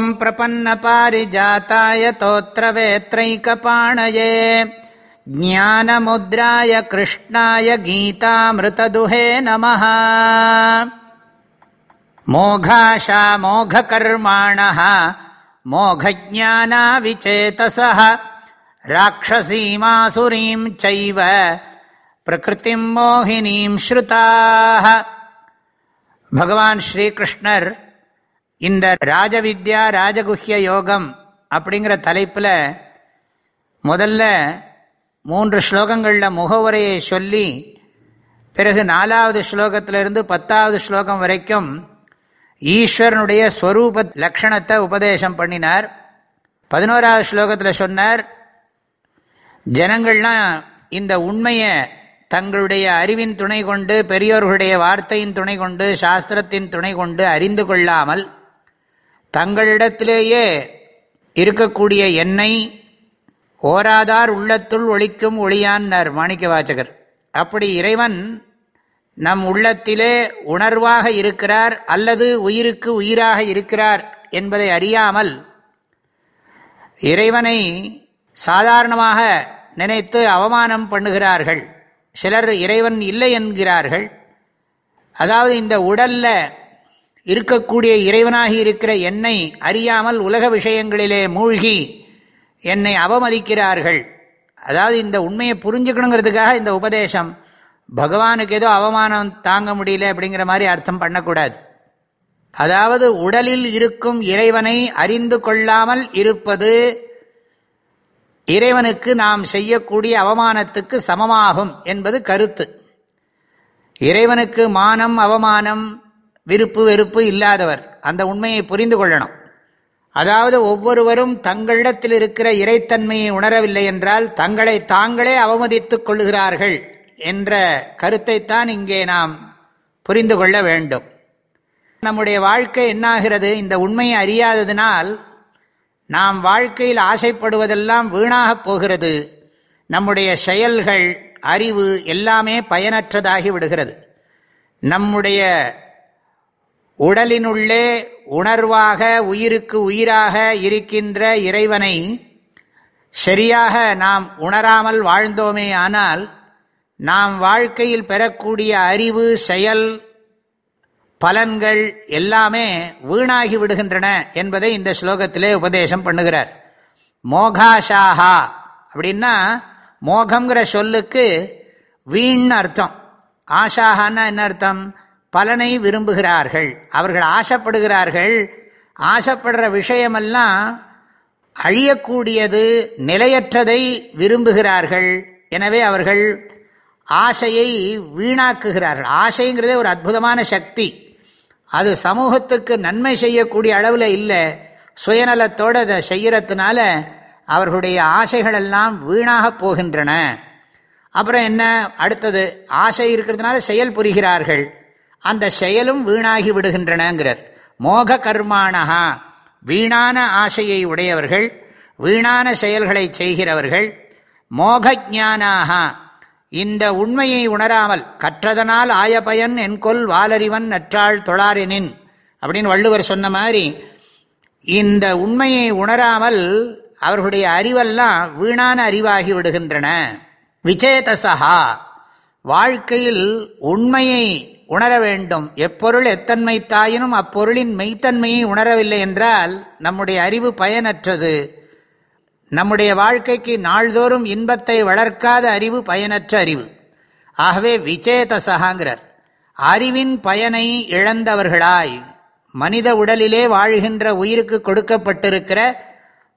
ॐ प्रपन्नपारिजाताय तोत्रवेत्रैकपाणये ज्ञानमुद्राय कृष्णाय गीतामृतदुहे नमः मोघाशा मोघकर्माणः मोघज्ञानाविचेतसः राक्षसीमासुरीम् चैव प्रकृतिम् मोहिनीम् श्रुताः भगवान् श्रीकृष्णर् இந்த ராஜவித்யா ராஜகுஹ்ய யோகம் அப்படிங்கிற தலைப்பில் முதல்ல மூன்று ஸ்லோகங்களில் முகவுரையை சொல்லி பிறகு நாலாவது ஸ்லோகத்திலிருந்து பத்தாவது ஸ்லோகம் வரைக்கும் ஈஸ்வரனுடைய ஸ்வரூப லக்ஷணத்தை உபதேசம் பண்ணினார். பதினோராவது ஸ்லோகத்தில் சொன்னார் ஜனங்கள்லாம் இந்த உண்மையை தங்களுடைய அறிவின் துணை கொண்டு பெரியோர்களுடைய வார்த்தையின் துணை கொண்டு சாஸ்திரத்தின் துணை கொண்டு அறிந்து கொள்ளாமல் தங்களிடத்திலேயே இருக்கக்கூடிய எண்ணெய் ஓராதார் உள்ளத்துள் ஒழிக்கும் ஒளியான்னர் மாணிக்க வாச்சகர் அப்படி இறைவன் நம் உள்ளத்திலே உணர்வாக இருக்கிறார் அல்லது உயிருக்கு உயிராக இருக்கிறார் என்பதை அறியாமல் இறைவனை சாதாரணமாக நினைத்து அவமானம் பண்ணுகிறார்கள். சிலர் இறைவன் இல்லை என்கிறார்கள். அதாவது இந்த உடல்ல இருக்கக்கூடிய இறைவனாகி இருக்கிற என்னை அறியாமல் உலக விஷயங்களிலே மூழ்கி என்னை அவமதிக்கிறார்கள். அதாவது இந்த உண்மையை புரிஞ்சுக்கணுங்கிறதுக்காக இந்த உபதேசம். பகவானுக்கு ஏதோ அவமானம் தாங்க முடியல அப்படிங்கிற மாதிரி அர்த்தம் பண்ணக்கூடாது. அதாவது உடலில் இருக்கும் இறைவனை அறிந்து கொள்ளாமல் இருப்பது இறைவனுக்கு நாம் செய்யக்கூடிய அவமானத்துக்கு சமமாகும் என்பது கருத்து. இறைவனுக்கு மானம் அவமானம் விருப்பு வெறுப்பு இல்லாதவர். அந்த உண்மையை புரிந்து கொள்ளணும். அதாவது ஒவ்வொருவரும் தங்களிடத்தில் இருக்கிற இறைத்தன்மையை உணரவில்லை என்றால் தங்களை தாங்களே அவமதித்துக் கொள்ளுகிறார்கள் என்ற கருத்தைத்தான் இங்கே நாம் புரிந்து கொள்ள வேண்டும். நம்முடைய வாழ்க்கை என்னாகிறது? இந்த உண்மையை அறியாததினால் நாம் வாழ்க்கையில் ஆசைப்படுவதெல்லாம் வீணாகப் போகிறது. நம்முடைய செயல்கள் அறிவு எல்லாமே பயனற்றதாகி விடுகிறது. நம்முடைய உடலினுள்ளே உணர்வாக உயிருக்கு உயிராக இருக்கின்ற இறைவனை சரியாக நாம் உணராமல் வாழ்ந்தோமே ஆனால் நாம் வாழ்க்கையில் பெறக்கூடிய அறிவு செயல் பலன்கள் எல்லாமே வீணாகி விடுகின்றன என்பதை இந்த ஸ்லோகத்திலே உபதேசம் பண்ணுகிறார். மோகாஷாகா அப்படின்னா மோகங்கிற சொல்லுக்கு வீண் அர்த்தம். ஆஷாகான்னா என்ன அர்த்தம்? பலனை விரும்புகிறார்கள். அவர்கள் ஆசைப்படுகிறார்கள். ஆசைப்படுற விஷயமெல்லாம் அழியக்கூடியது நிலையற்றதை விரும்புகிறார்கள். எனவே அவர்கள் ஆசையை வீணாக்குகிறார்கள். ஆசைங்கிறதே ஒரு அற்புதமான சக்தி. அது சமூகத்துக்கு நன்மை செய்யக்கூடிய அளவில் இல்லை. சுயநலத்தோடு அதை செய்கிறதுனால அவர்களுடைய ஆசைகளெல்லாம் வீணாக போகின்றன. அப்புறம் என்ன? அடுத்தது ஆசை இருக்கிறதுனால செயல் புரிகிறார்கள். அந்த செயலும் வீணாகி விடுகின்றனங்கிறார். மோக கர்மானஹா வீணான ஆசையை உடையவர்கள் வீணான செயல்களை செய்கிறவர்கள் மோக ஜானாக இந்த உண்மையை உணராமல் கற்றதனால் ஆயபயன் என்கொல் வாலறிவன் நற்றாள் தொழாரினின் அப்படின்னு வள்ளுவர் சொன்ன மாதிரி இந்த உண்மையை உணராமல் அவர்களுடைய அறிவெல்லாம் வீணான அறிவாகி விடுகின்றன. விஜயதசகா வாழ்க்கையில் உண்மையை உணர வேண்டும். எப்பொருள் எத்தன்மை தாயினும் அப்பொருளின் மெய்த்தன்மையை உணரவில்லை என்றால் நம்முடைய அறிவு பயனற்றது. நம்முடைய வாழ்க்கைக்கு நாள்தோறும் இன்பத்தை வளர்க்காத அறிவு பயனற்ற அறிவு. ஆகவே விச்சேதசகாங்கிறார் அறிவின் பயனை இழந்தவர்களாய் மனித உடலிலே வாழ்கின்ற உயிருக்கு கொடுக்கப்பட்டிருக்கிற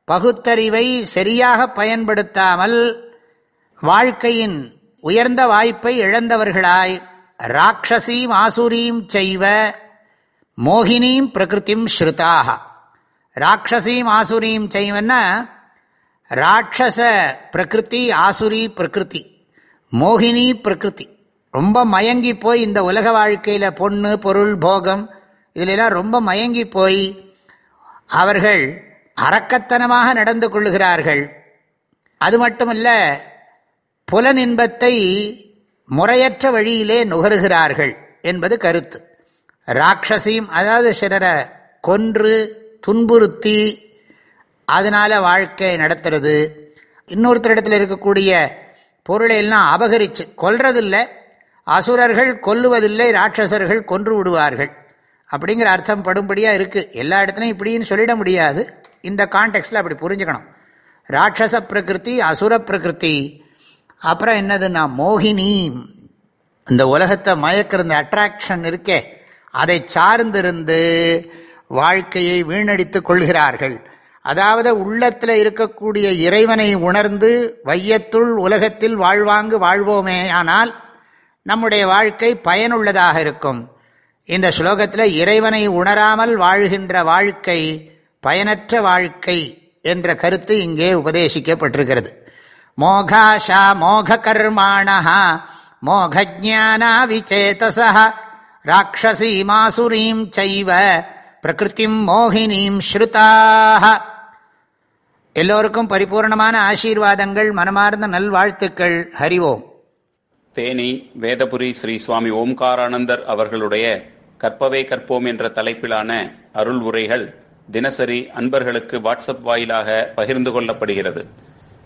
பகுத்தறிவை சரியாக பயன்படுத்தாமல் வாழ்க்கையின் உயர்ந்த வாய்ப்பை இழந்தவர்களாய் ராட்சசீம் ஆசுரீம் செய்வ மோகினீம் பிரகிருதிம் ஸ்ருதாக ராட்சசீம் ஆசுரீம் செய்வன்னா ராட்சச பிரகிருதி ஆசுரி பிரகிருதி மோகினி பிரகிருதி. ரொம்ப மயங்கி போய் இந்த உலக வாழ்க்கையில் பொண்ணு பொருள் போகம் இதிலெல்லாம் ரொம்ப மயங்கி போய் அவர்கள் அரக்கத்தனமாக நடந்து கொள்ளுகிறார்கள். அது மட்டுமல்ல புலன் இன்பத்தை முறையற்ற வழியிலே நுகருகிறார்கள் என்பது கருத்து. ராட்சசியும் அதாவது சிலரை கொன்று துன்புறுத்தி அதனால் வாழ்க்கை நடத்துறது. இன்னொருத்தரிடத்தில் இருக்கக்கூடிய பொருளை எல்லாம் அபகரிச்சு கொல்றதில்லை. அசுரர்கள் கொல்லுவதில்லை ராட்சசர்கள் கொன்று விடுவார்கள். அப்படிங்கிற அர்த்தம் படும்படியாக இருக்குது எல்லா இடத்துலையும் இப்படின்னு சொல்லிட முடியாது. இந்த கான்டெக்ட்டில் அப்படி புரிஞ்சுக்கணும். ராட்சச பிரகிருதி அசுர பிரகிருதி அப்புறம் என்னதுன்னா மோகினி. இந்த உலகத்தை மயக்கிற இந்த அட்ராக்ஷன் இருக்கே. அதை சார்ந்திருந்து வாழ்க்கையை வீணடித்து கொள்கிறார்கள். அதாவது உள்ளத்தில் இருக்கக்கூடிய இறைவனை உணர்ந்து வையத்துள் உலகத்தில் வாழ்வாங்கு வாழ்வோமே. ஆனால் நம்முடைய வாழ்க்கை பயனுள்ளதாக இருக்கும். இந்த ஸ்லோகத்தில் இறைவனை உணராமல் வாழ்கின்ற வாழ்க்கை பயனற்ற வாழ்க்கை என்ற கருத்து இங்கே உபதேசிக்கப்பட்டிருக்கிறது. மோகாஷா மோக கர்மாணா மோகஜானா விச்சேதசா ராட்சசீமாசுரீம் சைவ பிரகிருதிம் மோகினீம் ஸ்ருதாக எல்லோருக்கும் பரிபூர்ணமான ஆசீர்வாதங்கள் மனமார்ந்த நல்வாழ்த்துக்கள். ஹரிவோம் தேனி வேதபுரி ஸ்ரீ சுவாமி ஓம்காரானந்தர் அவர்களுடைய கற்பவே கற்போம் என்ற தலைப்பிலான அருள் உரைகள் தினசரி அன்பர்களுக்கு வாட்ஸ்அப் வாயிலாக பகிர்ந்து கொள்ளப்படுகிறது.